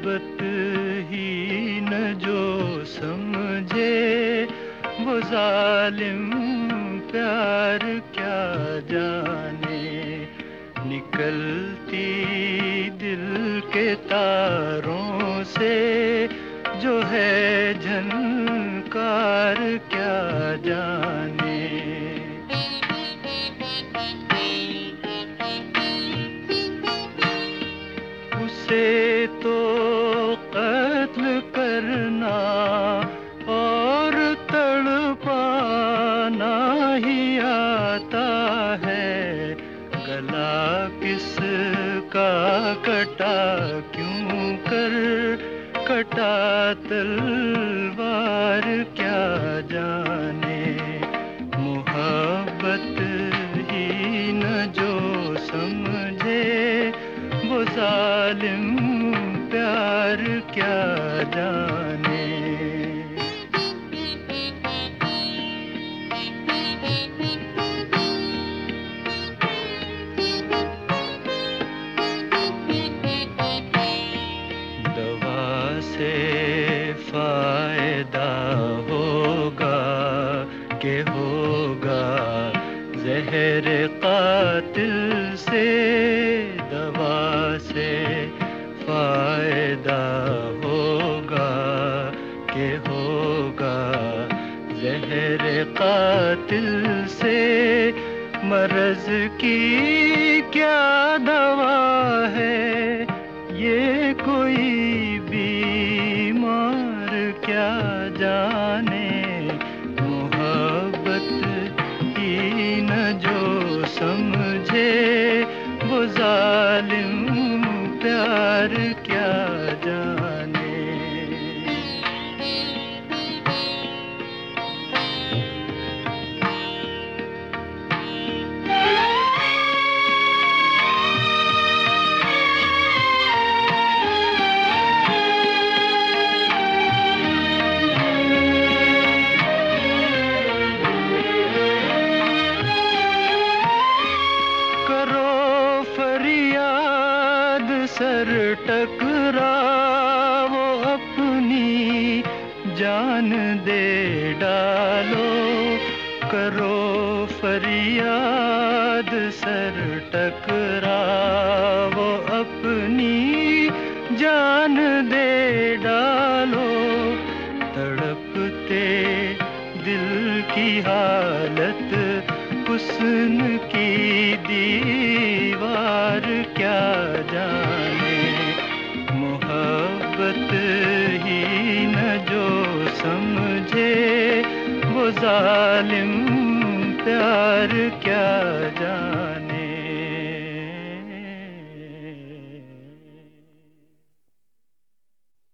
मोहब्बत ही न जो समझे, वो जालिम प्यार क्या जाने? निकलती दिल के तारों से, जो है झनकार क्या जाने? उसे तो गला किसका कटा? क्यों कर कटा तलवार? क्या जाने? मोहब्बत ही न जो समझे। वो जालिम प्यार क्या जाने? से फ़ायदा होगा, के होगा जहर कातिल से, दवा से फ़ायदा होगा, के होगा जहर कातिल से, मर्ज की क्या दवा जाने मोहब्बत की न जो समझे वो जालिम प्यार क्या सर टकराओ, अपनी जान दे डालो, करो फरियाद, सर टकराओ, अपनी जान दे डालो। तड़पते दिल की हालत, हुस्न की दीवार क्या जालिम प्यार क्या जाने